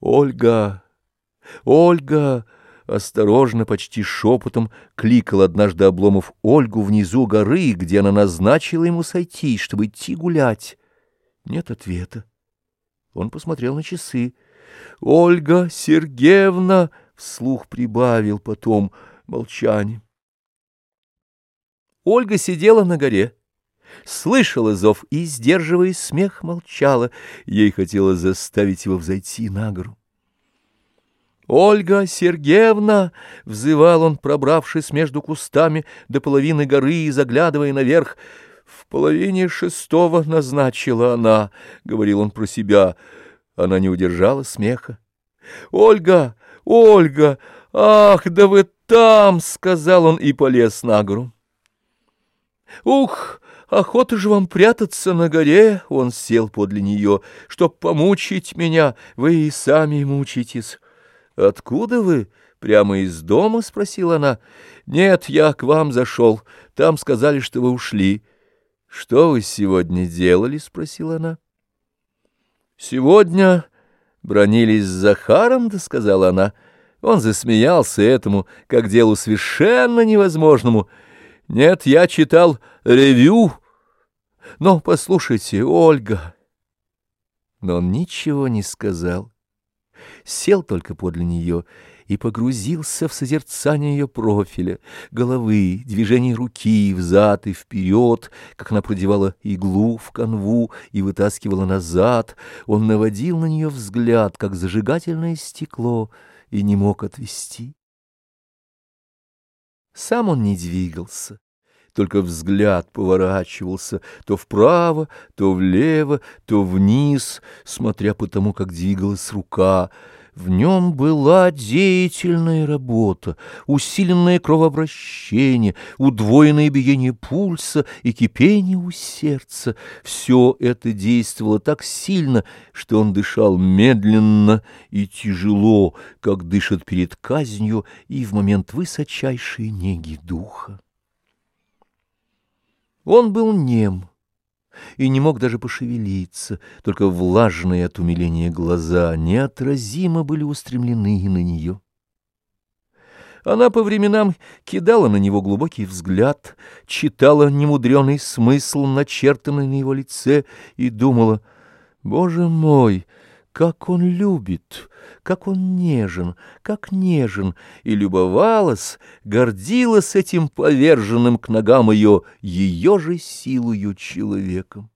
Ольга, Ольга, осторожно, почти шепотом кликал однажды Обломов Ольгу внизу горы, где она назначила ему сойти, чтобы идти гулять. Нет ответа. Он посмотрел на часы. «Ольга Сергеевна!» — вслух прибавил потом молчание. Ольга сидела на горе, слышала зов и, сдерживая смех, молчала. Ей хотелось заставить его взойти на гору. «Ольга Сергеевна!» — взывал он, пробравшись между кустами до половины горы и заглядывая наверх. «В половине шестого назначила она», — говорил он про себя. Она не удержала смеха. «Ольга! Ольга! Ах, да вы там!» — сказал он и полез на гору. «Ух, охота же вам прятаться на горе!» — он сел подле нее. «Чтоб помучить меня, вы и сами мучитесь». «Откуда вы? Прямо из дома?» — спросила она. «Нет, я к вам зашел. Там сказали, что вы ушли». «Что вы сегодня делали?» — спросила она. «Сегодня бронились с Захаром», — да сказала она. Он засмеялся этому, как делу совершенно невозможному. «Нет, я читал ревью. Но послушайте, Ольга...» Но он ничего не сказал сел только подле нее и погрузился в созерцание ее профиля, головы, движений руки взад и вперед, как она продевала иглу в канву и вытаскивала назад. Он наводил на нее взгляд, как зажигательное стекло, и не мог отвести. Сам он не двигался только взгляд поворачивался то вправо, то влево, то вниз, смотря по тому, как двигалась рука — в нем была деятельная работа, усиленное кровообращение, удвоенное биение пульса и кипение у сердца. Все это действовало так сильно, что он дышал медленно и тяжело, как дышит перед казнью и в момент высочайшей неги духа. Он был нем и не мог даже пошевелиться, только влажные от умиления глаза неотразимо были устремлены на нее. Она по временам кидала на него глубокий взгляд, читала немудреный смысл, начертанный на его лице, и думала, «Боже мой!» Как он любит, как он нежен, как нежен, и любовалась, гордилась этим поверженным к ногам ее, ее же силою человеком.